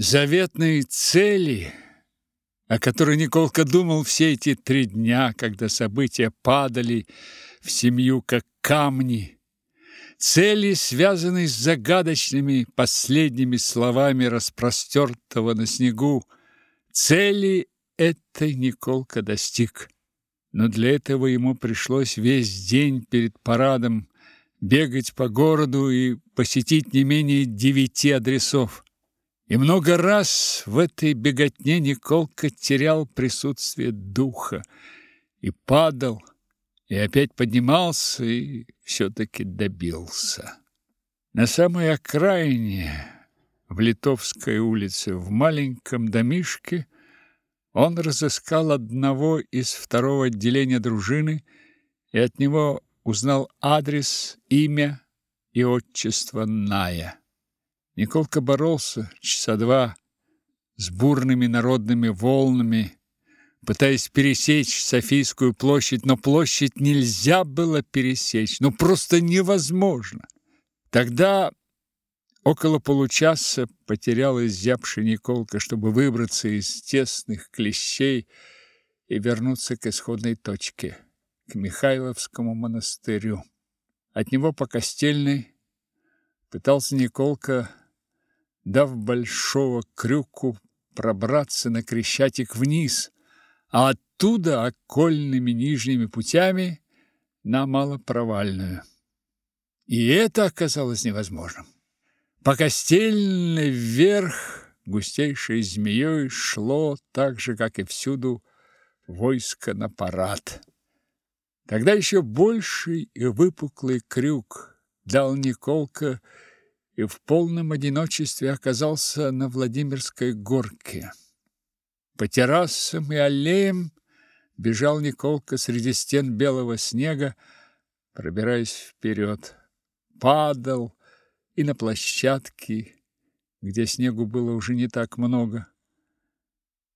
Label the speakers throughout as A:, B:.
A: заветной цели, о которой Николка думал все эти три дня, когда события падали в семью как камни, цели, связанные с загадочными последними словами распростертого на снегу, цели этой Николка достиг. Но для этого ему пришлось весь день перед парадом бегать по городу и посетить не менее девяти адресов. И много раз в этой беготне Николка терял присутствие духа и падал, и опять поднимался и все-таки добился. На самой окраине, в Литовской улице, в маленьком домишке, он разыскал одного из второго отделения дружины и от него узнал адрес, имя и отчество Ная. Николка боролся часа два с бурными народными волнами, пытаясь пересечь Софийскую площадь, но площадь нельзя было пересечь, ну просто невозможно. Тогда около получаса потерял изябший Николка, чтобы выбраться из тесных клещей и вернуться к исходной точке к Михайловскому монастырю. От него по Костельной пытался Николка, дав большого крюку, пробраться на Крещатик вниз, а оттуда окольными нижними путями на Малопровальную. И это оказалось невозможным. По Костельной вверх густейшей змеей шло так же, как и всюду, войско на парад. Тогда еще больший и выпуклый крюк дал Николка и в полном одиночестве оказался на Владимирской горке. По террасам и аллеям бежал Николка среди стен белого снега, пробираясь вперед. Падал и на площадке, где снегу было уже не так много.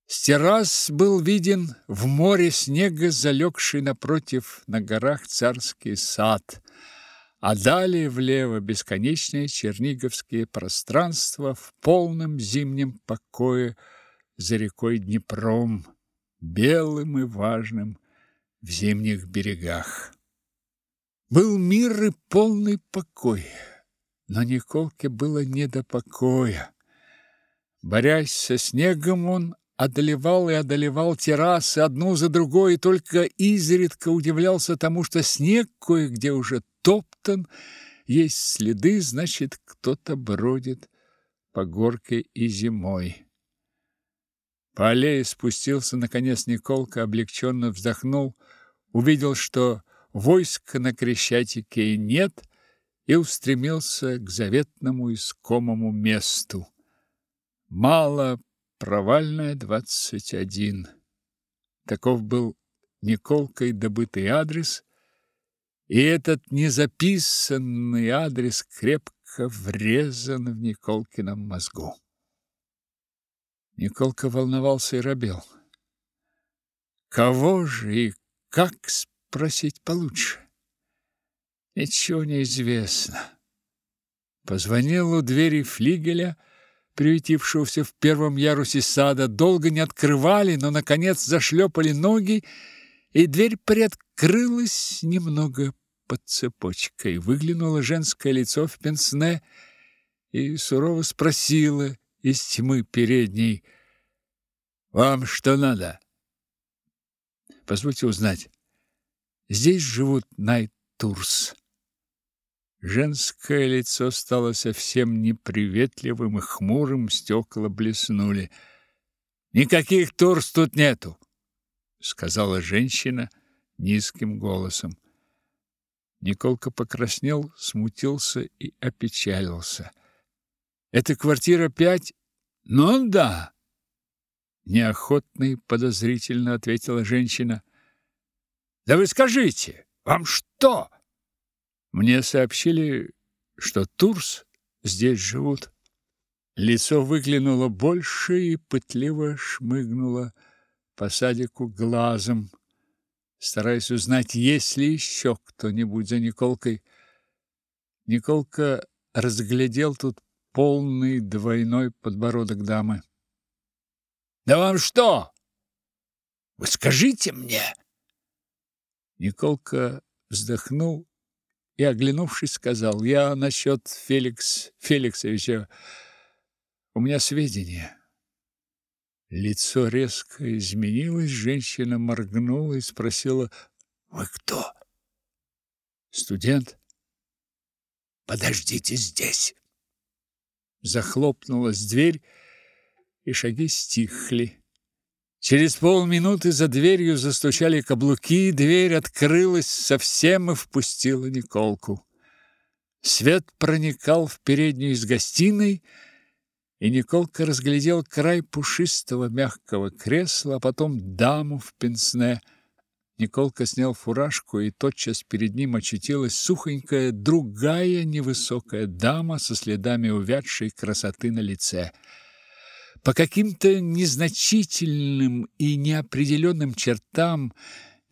A: С террас был виден в море снега залегший напротив на горах царский сад, а далее влево бесконечные черниговские пространства в полном зимнем покое за рекой Днепром, белым и важным в зимних берегах. Был мир и полный покой, но Николке было не до покоя. Борясь со снегом, он одолевал и одолевал террасы одну за другой, и только изредка удивлялся тому, что снег кое-где уже топтан, есть следы, значит, кто-то бродит по горке и зимой. По аллее спустился, наконец, Николка, облегченно вздохнул, увидел, что войска на Крещатике нет, и устремился к заветному искомому месту. Мало Провальная, 21. Таков был Николкой добытый адрес, и этот незаписанный адрес крепко врезан в Николкином мозгу. Николка волновался и робел. Кого же и как спросить получше? Ничего не известно. Позвонил у двери флигеля, приютившегося в первом ярусе сада, долго не открывали, но, наконец, зашлепали ноги, и дверь приоткрылась немного под цепочкой. Выглянуло женское лицо в пенсне и сурово спросила из тьмы передней, «Вам что надо?» «Позвольте узнать, здесь живут Найтурс?» Женское лицо стало совсем неприветливым и хмурым, стекла блеснули. «Никаких турс тут нету!» — сказала женщина низким голосом. Николка покраснел, смутился и опечалился. «Это квартира пять?» «Ну да!» Неохотно и подозрительно ответила женщина. «Да вы скажите, вам что?» Мне сообщили, что Турс здесь живут. Лицо выглянуло больше и пытливо шмыгнуло по садику глазом, стараясь узнать, есть ли еще кто-нибудь за Николкой. Николка разглядел тут полный двойной подбородок дамы. «Да вам что? Вы скажите мне!» Николка вздохнул и, оглянувшись, сказал, «Я насчет Феликс Феликсовича, у меня сведения». Лицо резко изменилось, женщина моргнула и спросила, «Вы кто?» «Студент?» «Подождите здесь!» Захлопнулась дверь, и шаги стихли. Через полминуты за дверью застучали каблуки, дверь открылась совсем и впустила Николку. Свет проникал в переднюю из гостиной, и Николка разглядел край пушистого мягкого кресла, а потом даму в пенсне. Николка снял фуражку, и тотчас перед ним очутилась сухонькая другая невысокая дама со следами увядшей красоты на лице – по каким-то незначительным и неопределенным чертам,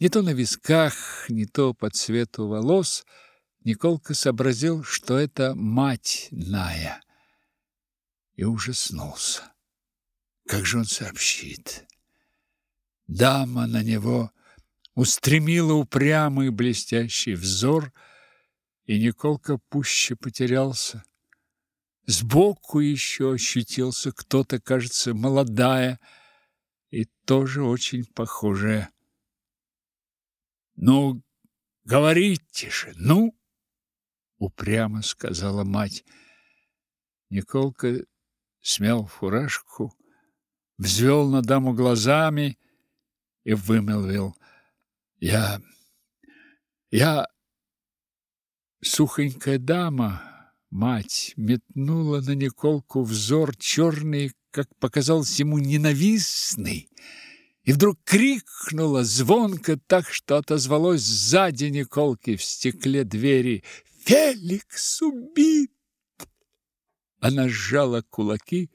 A: не то на висках, не то по цвету волос, Николка сообразил, что это мать Ная, и ужаснулся. Как же он сообщит? Дама на него устремила упрямый блестящий взор, и Николка пуще потерялся. Сбоку еще ощутился кто-то, кажется, молодая и тоже очень похожая. «Ну, говорите же, ну!» — упрямо сказала мать. Николка смял фуражку, взвел на даму глазами и вымолвил. «Я... я... сухонькая дама, Мать метнула на Николку взор черный, как показалось ему, ненавистный, и вдруг крикнула звонко так, что отозвалось сзади Николки в стекле двери «Феликс убит!». Она сжала кулаки,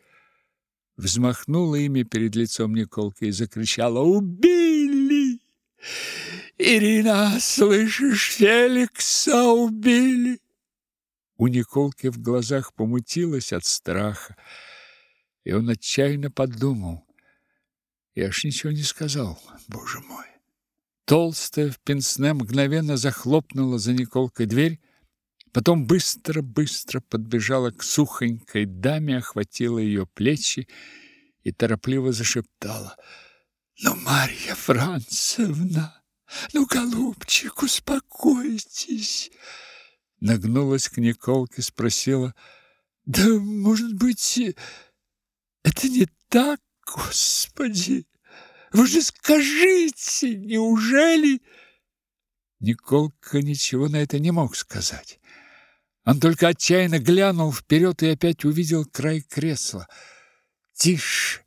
A: взмахнула ими перед лицом Николки и закричала «Убили! Ирина, слышишь, Феликса убили!» У Николки в глазах помутилось от страха, и он отчаянно подумал. Я ж ничего не сказал, боже мой. Толстая в пенсне мгновенно захлопнула за Николкой дверь, потом быстро-быстро подбежала к сухонькой даме, охватила ее плечи и торопливо зашептала. «Ну, Марья Францевна, ну, голубчик, успокойтесь!» нагнулась к Николке, спросила: "Да, может быть, это не так, Господи? Вы же скажите, неужели?" Николка ничего на это не мог сказать. Он только отчаянно глянул вперед и опять увидел край кресла. "Тише,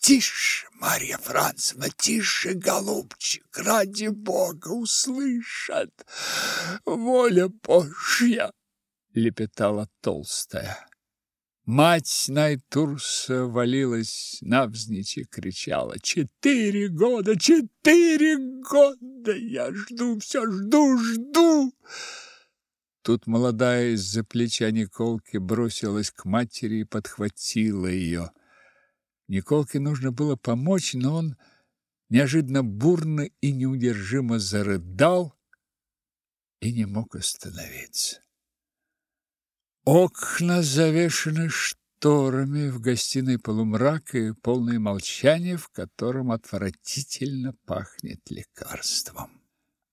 A: тише, Марья Францевна, тише, голубчик, ради Бога, услышат. Воля Божья, лепетала толстая. Мать Найтурса валилась навзничь и кричала. «Четыре года! Четыре года! Я жду, все жду, жду!» Тут молодая из-за плеча Николки бросилась к матери и подхватила ее. Николке нужно было помочь, но он неожиданно бурно и неудержимо зарыдал и не мог остановиться. Окна завешены шторами, в гостиной полумрак и полное молчание, в котором отвратительно пахнет лекарством.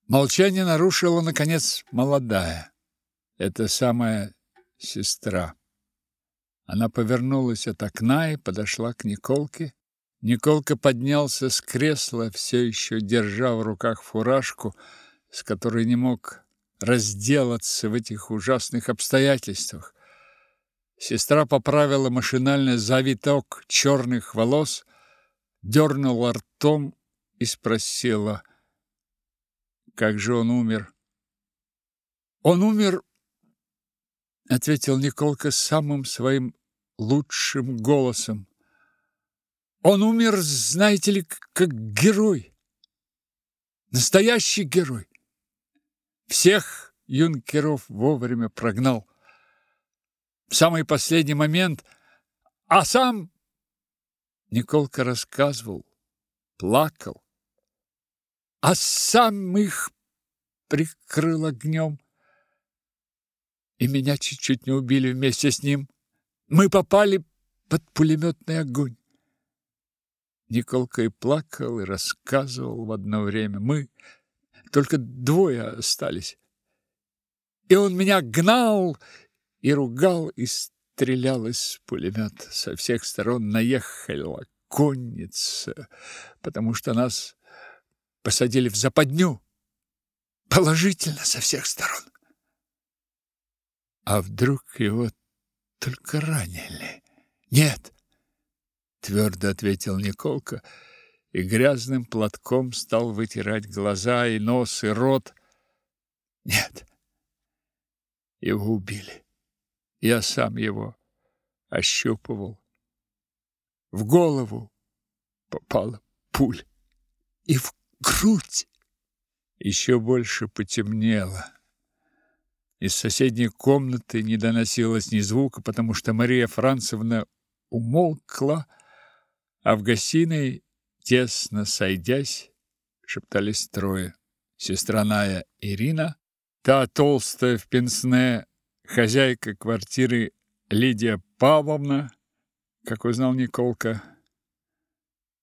A: Молчание нарушила, наконец, молодая. Это самая сестра. Она повернулась от окна и подошла к Николке. Николка поднялся с кресла, все еще держа в руках фуражку, с которой не мог разделаться в этих ужасных обстоятельствах. Сестра поправила машинально завиток черных волос, дернула ртом и спросила, как же он умер. Он умер, ответил Николка самым своим лучшим голосом. Он умер, знаете ли, как герой. Настоящий герой. Всех юнкеров вовремя прогнал. в самый последний момент, а сам Николка рассказывал, плакал, а сам их прикрыл огнем, и меня чуть-чуть не убили вместе с ним. Мы попали под пулеметный огонь. Николка и плакал, и рассказывал в одно время. Мы только двое остались. И он меня гнал и ругал, и стрелял из пулемета. Со всех сторон наехала конница, потому что нас посадили в западню. Положительно со всех сторон. А вдруг его только ранили? Нет, твердо ответил Николка и грязным платком стал вытирать глаза и нос и рот. Нет. Его убили. Я сам его ощупывал. В голову попала пуль и в грудь. Еще больше потемнело. Из соседней комнаты не доносилось ни звука, потому что Мария Францевна умолкла, а в гостиной, тесно сойдясь, шептались трое. Сестра Ная Ирина, та толстая в пенсне, хозяйка квартиры Лидия Павловна, как узнал Николка,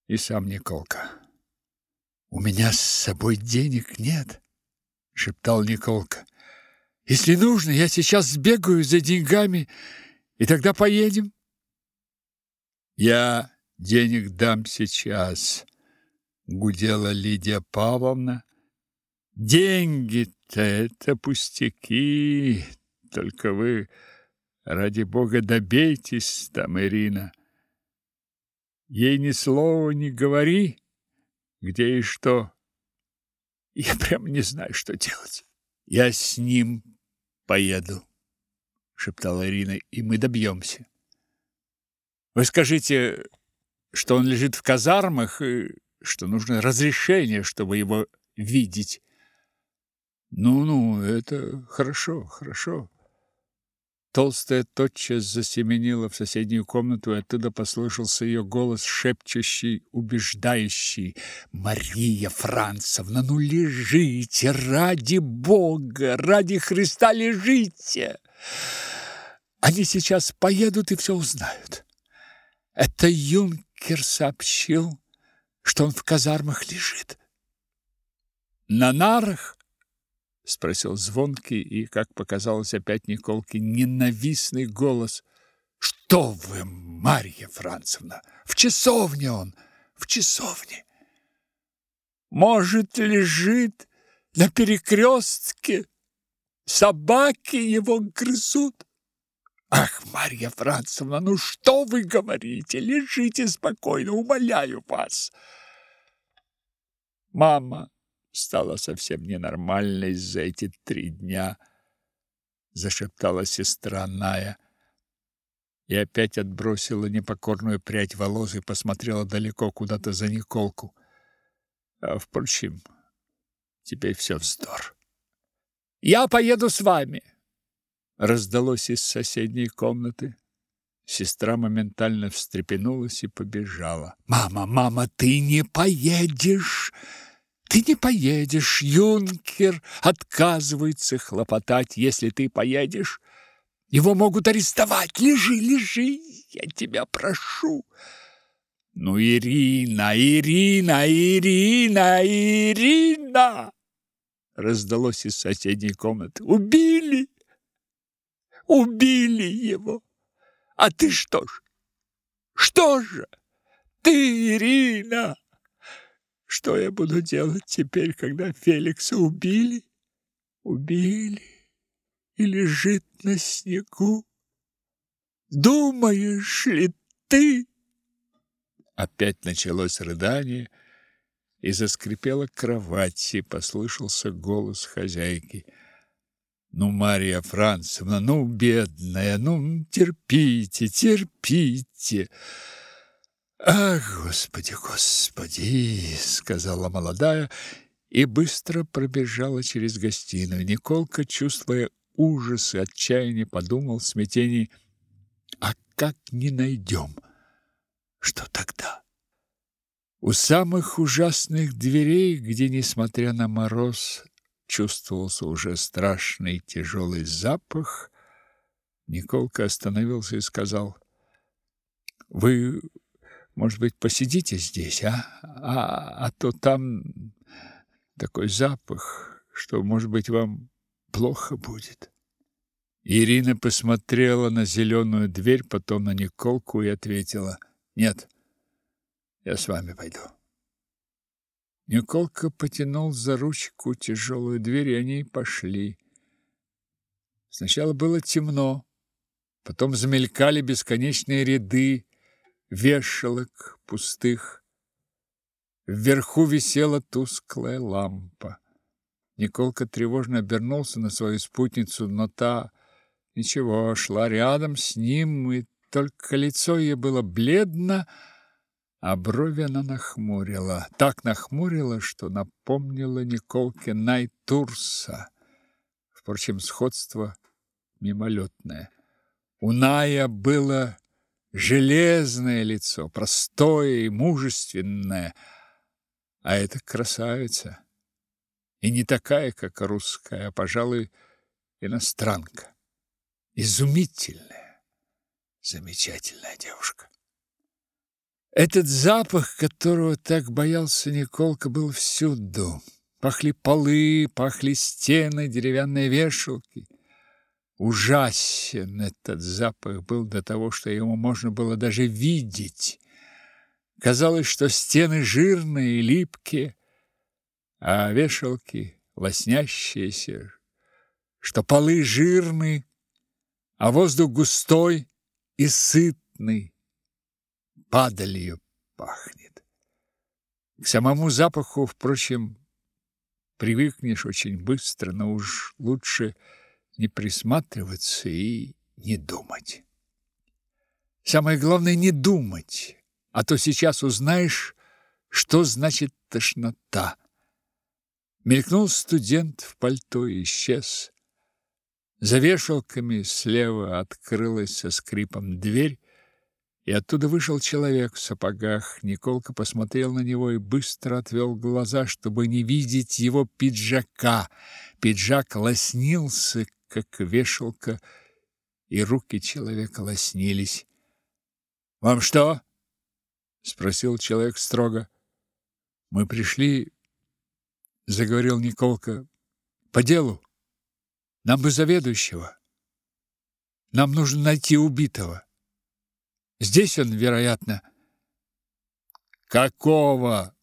A: и сам Николка. «У меня с собой денег нет», — шептал Николка. «Если нужно, я сейчас сбегаю за деньгами, и тогда поедем». «Я денег дам сейчас», — гудела Лидия Павловна. «Деньги-то это пустяки, только вы, ради бога, добейтесь там, Ирина. Ей ни слова не говори, где и что. Я прям не знаю, что делать. Я с ним поеду, шептала Ирина, и мы добьемся. Вы скажите, что он лежит в казармах и что нужно разрешение, чтобы его видеть. Ну-ну, это хорошо, хорошо. Толстая тотчас засеменила в соседнюю комнату, и оттуда послышался ее голос, шепчущий, убеждающий. «Мария Францевна, ну лежите, ради Бога, ради Христа лежите! Они сейчас поедут и все узнают. Это юнкер сообщил, что он в казармах лежит. На нарах? Спросил звонкий и, как показалось опять Николке, ненавистный голос. Что вы, Марья Францевна, в часовне он, в часовне. Может, лежит на перекрестке, собаки его грызут. Ах, Марья Францевна, ну что вы говорите? Лежите спокойно, умоляю вас. Мама стала совсем ненормальной за эти три дня, зашептала сестра Ная. И опять отбросила непокорную прядь волос и посмотрела далеко куда-то за Николку. А впрочем, теперь все вздор. Я поеду с вами, раздалось из соседней комнаты. Сестра моментально встрепенулась и побежала. «Мама, мама, ты не поедешь!» Ты не поедешь, юнкер отказывается хлопотать, если ты поедешь. Его могут арестовать. Лежи, лежи, я тебя прошу. Ну, Ирина, Ирина, Ирина, Ирина! Раздалось из соседней комнаты. Убили! Убили его. А ты что ж? Что же? Ты, Ирина! Что я буду делать теперь, когда Феликса убили? Убили и лежит на снегу. Думаешь ли ты? Опять началось рыдание, и заскрипела кровать, и послышался голос хозяйки — ну, Мария Францевна, ну, бедная, ну, терпите, терпите. Ах, Господи, Господи, сказала молодая и быстро пробежала через гостиную. Николка, чувствуя ужас и отчаяние, подумал в смятении, как не найдем. Что тогда? У самых ужасных дверей, где, несмотря на мороз, чувствовался уже страшный тяжелый запах, Николка остановился и сказал, «Вы, может быть, посидите здесь, а? А, а то там такой запах, что, может быть, вам плохо будет». Ирина посмотрела на зеленую дверь, потом на Николку и ответила, «Нет, я с вами пойду». Николка потянул за ручку тяжелую дверь, и они пошли. Сначала было темно, потом замелькали бесконечные ряды вешалок пустых. Вверху висела тусклая лампа. Николка тревожно обернулся на свою спутницу, но та ничего, шла рядом с ним, и только лицо ее было бледно, а брови она нахмурила. Так нахмурила, что напомнила Николке Найтурса. Впрочем, сходство мимолетное. У Ная было железное лицо, простое и мужественное, а эта красавица. И не такая, как русская, а, пожалуй, иностранка. Изумительная, замечательная девушка. Этот запах, которого так боялся Николка, был всюду. Пахли полы, пахли стены, деревянные вешалки. Ужасен этот запах был до того, что его можно было даже видеть. Казалось, что стены жирные и липкие, а вешалки лоснящиеся, что полы жирные, а воздух густой и сытный падалью пахнет. К самому запаху, впрочем, привыкнешь очень быстро, но уж лучше не присматриваться и не думать. Самое главное не думать, а то сейчас узнаешь, что значит тошнота. Мелькнул студент в пальто и исчез. За вешалками слева открылась со скрипом дверь, и оттуда вышел человек в сапогах. Николка посмотрел на него и быстро отвел глаза, чтобы не видеть его пиджака. Пиджак лоснился, как вешалка, и руки человека лоснились. «Вам что?» — спросил человек строго. «Мы пришли, — заговорил Николка, — по делу. Нам бы заведующего. Нам нужно найти убитого». Здесь он, вероятно. Какого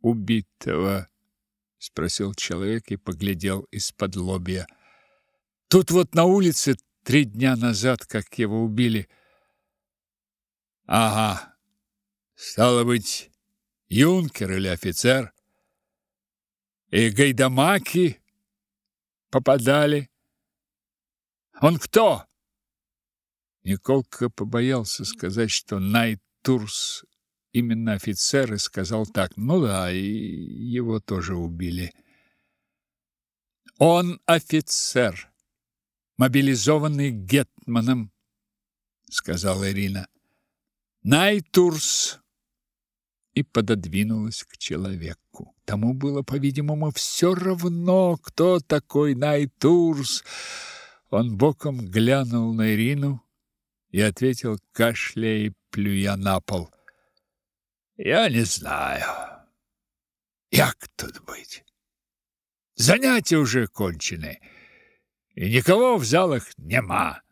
A: убитого? спросил человек и поглядел из-под лобья. Тут вот на улице три дня назад, как его убили. Ага. Стало быть, юнкер или офицер. И гайдамаки попадали. Он кто? Николка побоялся сказать, что Найтурс именно офицер и сказал так. Ну да, и его тоже убили. Он офицер, мобилизованный гетманом, сказала Ирина. Найтурс и пододвинулась к человеку. Тому было, по-видимому, все равно, кто такой Найтурс. Он боком глянул на Ирину, и ответил, кашляя и плюя на пол. Я не знаю. Як тут быть? Занятия уже кончены, и никого в залах нема.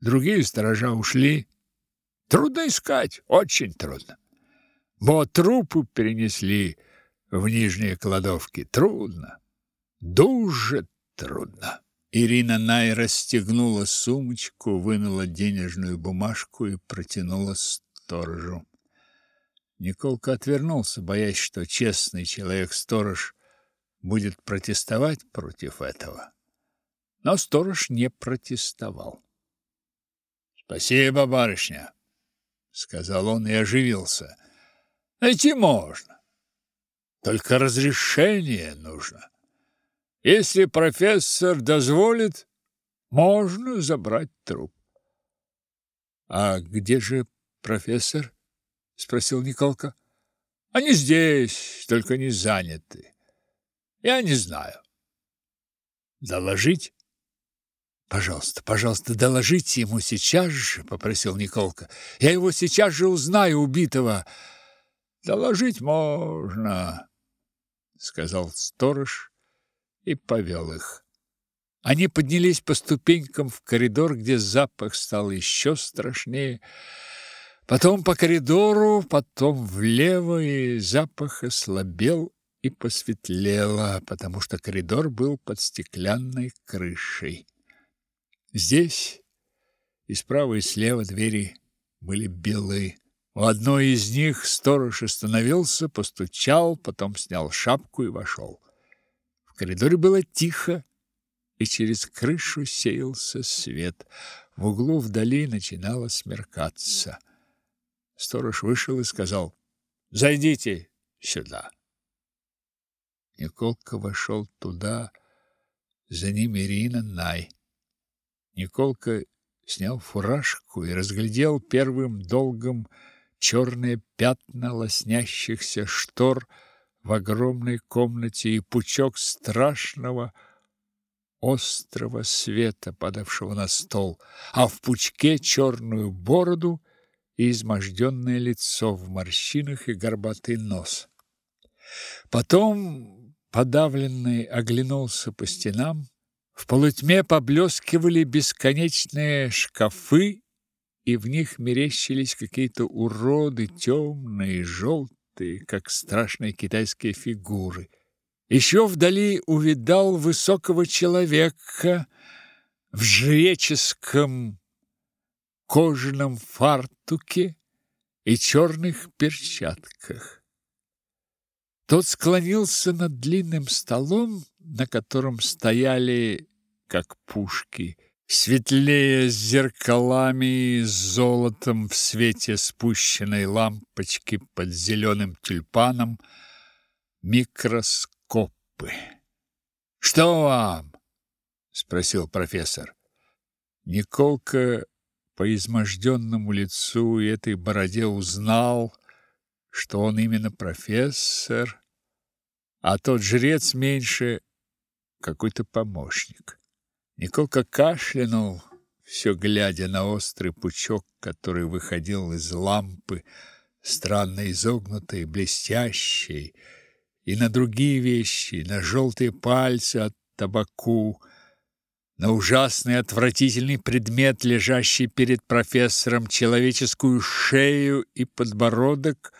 A: Другие сторожа ушли. Трудно искать, очень трудно. Бо трупы перенесли в нижние кладовки. Трудно, дуже трудно. Ирина Най расстегнула сумочку, вынула денежную бумажку и протянула сторожу. Николка отвернулся, боясь, что честный человек-сторож будет протестовать против этого. Но сторож не протестовал. «Спасибо, барышня», — сказал он и оживился. «Найти можно, только разрешение нужно». Если профессор дозволит, можно забрать труп. А где же профессор? спросил Николка. Они здесь, только не заняты. Я не знаю. Доложить? Пожалуйста, пожалуйста, доложите ему сейчас же, попросил Николка. Я его сейчас же узнаю убитого. Доложить можно, сказал сторож и повел их. Они поднялись по ступенькам в коридор, где запах стал еще страшнее. Потом по коридору, потом влево, и запах ослабел и посветлело, потому что коридор был под стеклянной крышей. Здесь и справа, и слева двери были белые. У одной из них сторож остановился, постучал, потом снял шапку и вошел. В коридоре было тихо, и через крышу сеялся свет. В углу вдали начинало смеркаться. Сторож вышел и сказал, «Зайдите сюда». Николка вошел туда, за ним Ирина Най. Николка снял фуражку и разглядел первым долгом черные пятна лоснящихся штор в огромной комнате и пучок страшного острого света, падавшего на стол, а в пучке черную бороду и изможденное лицо в морщинах и горбатый нос. Потом подавленный оглянулся по стенам, в полутьме поблескивали бесконечные шкафы, и в них мерещились какие-то уроды, темные, желтые, как страшные китайские фигуры. Еще вдали увидал высокого человека в жреческом кожаном фартуке и черных перчатках. Тот склонился над длинным столом, на котором стояли, как пушки, светлее с зеркалами и золотом в свете спущенной лампочки под зеленым тюльпаном, микроскопы. «Что вам?» — спросил профессор. Николка по изможденному лицу и этой бороде узнал, что он именно профессор, а тот жрец меньше какой-то помощник. Николка кашлянул, все глядя на острый пучок, который выходил из лампы, странно изогнутой, блестящей, и на другие вещи, на желтые пальцы от табаку, на ужасный отвратительный предмет, лежащий перед профессором, человеческую шею и подбородок,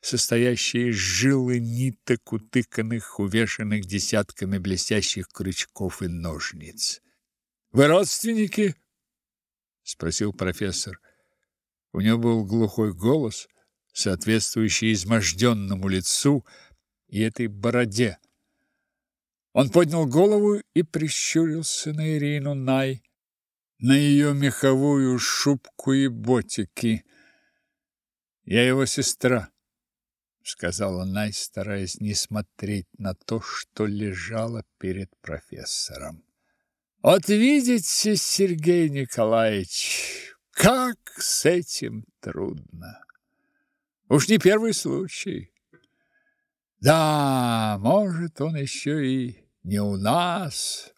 A: состоящие из жил и ниток, утыканных, увешанных десятками блестящих крючков и ножниц. «Вы родственники?» — спросил профессор. У него был глухой голос, соответствующий изможденному лицу и этой бороде. Он поднял голову и прищурился на Ирину Най, на ее меховую шубку и ботики. «Я его сестра», — сказала Най, стараясь не смотреть на то, что лежало перед профессором. «Вот видите, Сергей Николаевич, как с этим трудно! Уж не первый случай». Да, может, он еще и не у нас.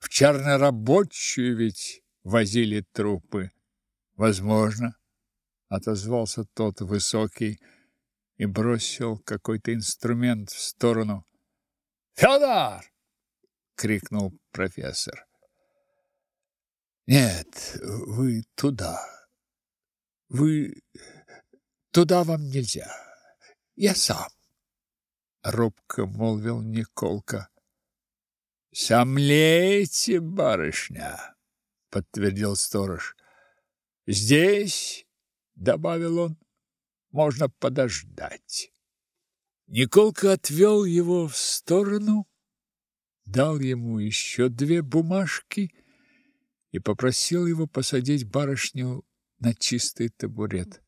A: В чернорабочую ведь возили трупы. Возможно, отозвался тот высокий и бросил какой-то инструмент в сторону. Федор! крикнул профессор. Нет, вы туда. Вы туда вам нельзя. Я сам робко молвил Николка. Сомлейте, барышня, подтвердил сторож. Здесь, добавил он, можно подождать. Николка отвел его в сторону, дал ему еще две бумажки и попросил его посадить барышню на чистый табурет.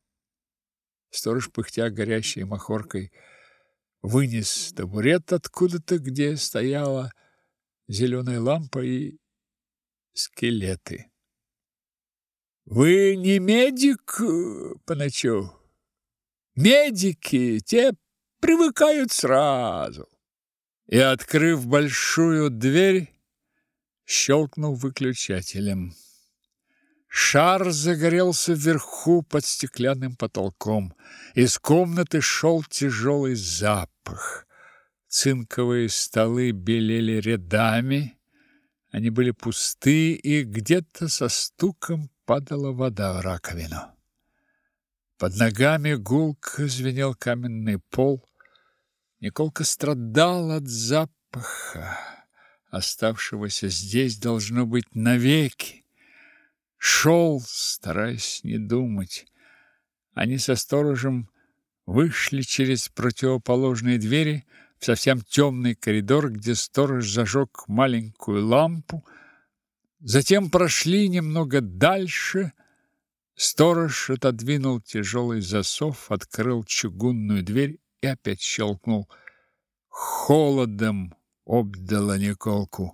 A: Сторож, пыхтя горящей махоркой, вынес табурет откуда-то, где стояла зеленая лампа и скелеты. Вы не медик, Паначу? Медики, те привыкают сразу. И, открыв большую дверь, щелкнул выключателем. Шар загорелся вверху под стеклянным потолком. Из комнаты шел тяжелый запах. Цинковые столы белели рядами. Они были пусты, и где-то со стуком падала вода в раковину. Под ногами гулко звенел каменный пол. Николка страдал от запаха, оставшегося здесь, должно быть, навеки. Шел, стараясь не думать. Они со сторожем вышли через противоположные двери в совсем темный коридор, где сторож зажег маленькую лампу, Затем прошли немного дальше. Сторож отодвинул тяжелый засов, открыл чугунную дверь и опять щелкнул. Холодом обдало Николку.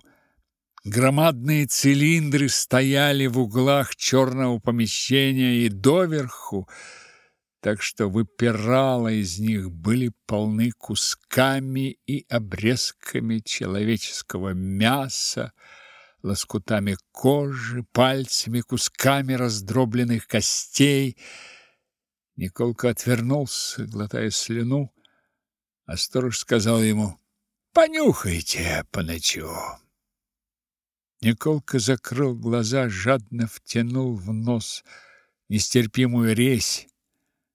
A: Громадные цилиндры стояли в углах черного помещения и доверху, так что выпирало из них были полны кусками и обрезками человеческого мяса, лоскутами кожи, пальцами, кусками раздробленных костей. Николка отвернулся, глотая слюну, а сторож сказал ему «Понюхайте по ночу». Николка закрыл глаза, жадно втянул в нос нестерпимую резь,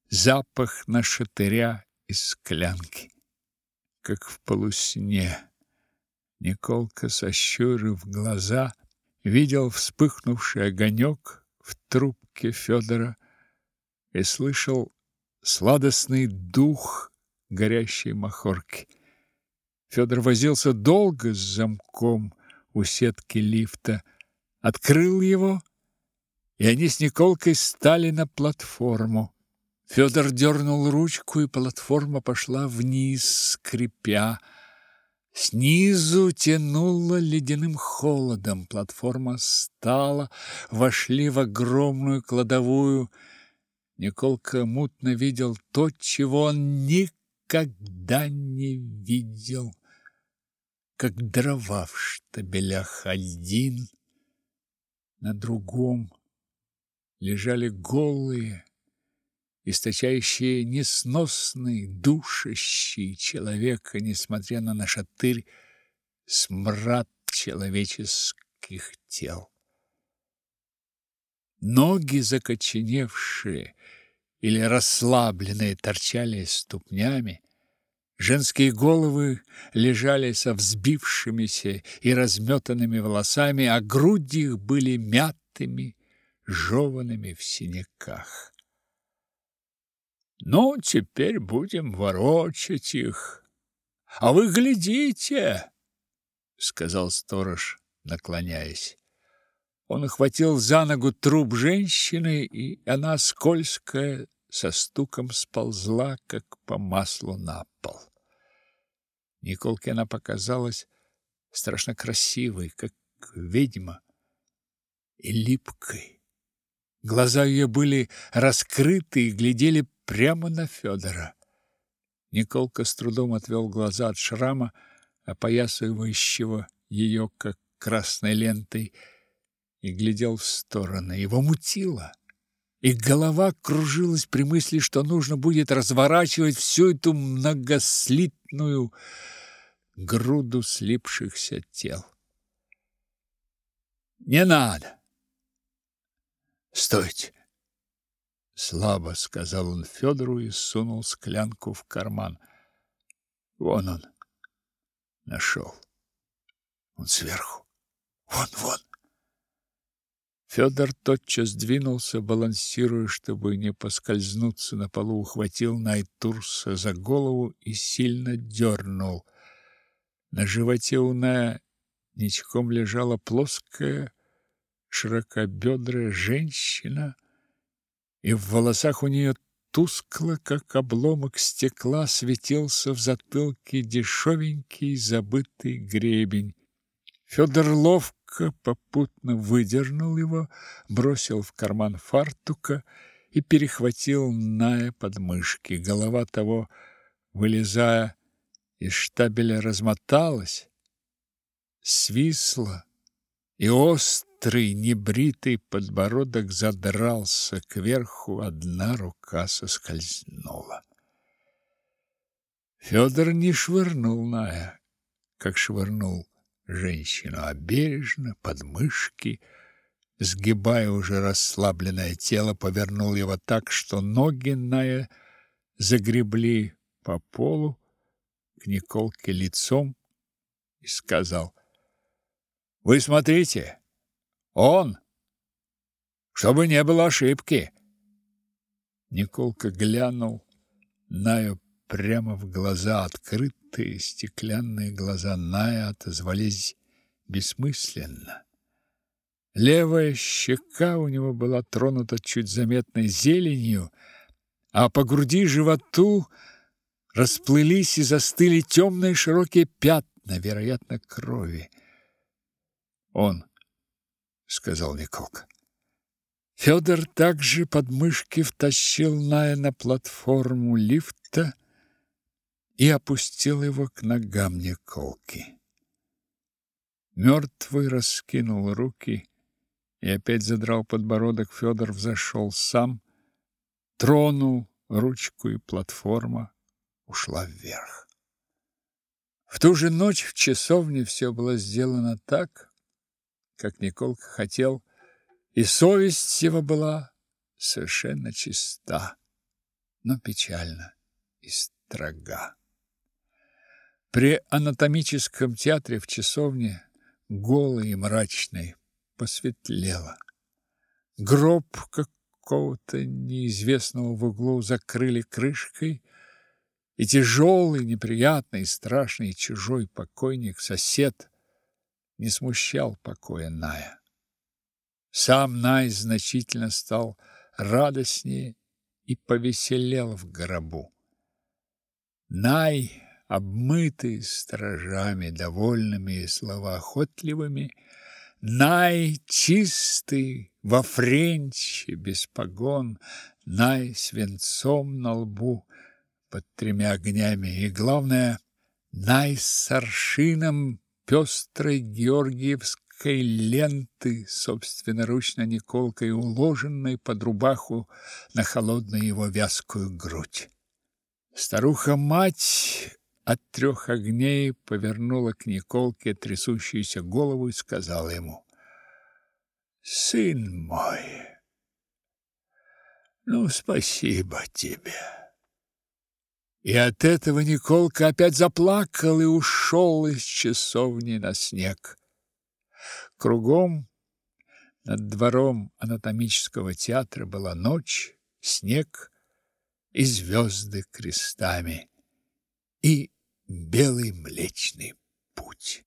A: запах нашатыря из склянки, как в полусне. Николка, сощурив глаза, видел вспыхнувший огонек в трубке Федора и слышал сладостный дух горящей махорки. Федор возился долго с замком у сетки лифта, открыл его, и они с Николкой стали на платформу. Федор дернул ручку, и платформа пошла вниз, скрипя. Снизу тянуло ледяным холодом. Платформа стала, вошли в огромную кладовую. Николка мутно видел то, чего он никогда не видел. Как дрова в штабелях один, на другом лежали голые, источающие несносный, душащий человека, несмотря на нашатырь, смрад человеческих тел. Ноги закоченевшие или расслабленные торчали ступнями, Женские головы лежали со взбившимися и разметанными волосами, а груди их были мятыми, жеванными в синяках. Ну, теперь будем ворочать их. А вы глядите, сказал сторож, наклоняясь. Он охватил за ногу труп женщины, и она скользкая со стуком сползла, как по маслу на пол. Николке она показалась страшно красивой, как ведьма, и липкой. Глаза ее были раскрыты и глядели прямо на Федора. Николка с трудом отвел глаза от шрама, опоясывающего ее, как красной лентой, и глядел в стороны. Его мутило, и голова кружилась при мысли, что нужно будет разворачивать всю эту многослитную груду слипшихся тел. «Не надо!» «Стойте!» Слабо сказал он Федору и сунул склянку в карман. Вон он. Нашел. Он сверху. Вон, вон. Федор тотчас двинулся, балансируя, чтобы не поскользнуться на полу, ухватил Найтурса за голову и сильно дернул. На животе у Ная ничком лежала плоская, широкобедрая женщина — и в волосах у нее тускло, как обломок стекла, светился в затылке дешевенький забытый гребень. Федор ловко попутно выдернул его, бросил в карман фартука и перехватил Ная подмышки. Голова того, вылезая из штабеля, размоталась, свисла, и острый небритый подбородок задрался кверху, одна рука соскользнула. Федор не швырнул Ная, как швырнул женщину, а бережно, под мышки, сгибая уже расслабленное тело, повернул его так, что ноги Ная загребли по полу к Николке лицом и сказал, «Вы смотрите, он, чтобы не было ошибки». Николка глянул Наю прямо в глаза, открытые стеклянные глаза Ная отозвались бессмысленно. Левая щека у него была тронута чуть заметной зеленью, а по груди животу расплылись и застыли темные широкие пятна, вероятно, крови. «Он», — сказал Николка. Федор также под мышки втащил Ная на платформу лифта и опустил его к ногам Николки. Мертвый раскинул руки и опять задрал подбородок. Федор взошел сам, тронул ручку, и платформа ушла вверх. В ту же ночь в часовне все было сделано так, как Николка хотел, и совесть его была совершенно чиста, но печально и строга. При анатомическом театре в часовне, голый и мрачный, посветлело. Гроб какого-то неизвестного в углу закрыли крышкой, и тяжелый, неприятный, страшный чужой покойник, сосед, не смущал покоя Ная. Сам Най значительно стал радостнее и повеселел в гробу. Най обмытый сторожами, довольными и словоохотливыми, Най чистый, во френче, без погон, Най свинцом на лбу под тремя огнями, и, главное, Най с аршином пестрой георгиевской ленты, собственноручно Николкой уложенной под рубаху на холодную его вязкую грудь. Старуха-мать от трех огней повернула к Николке трясущуюся голову и сказала ему, «Сын мой, ну, спасибо тебе». И от этого Николка опять заплакал и ушел из часовни на снег. Кругом над двором анатомического театра была ночь, снег и звезды крестами. И белый Млечный Путь.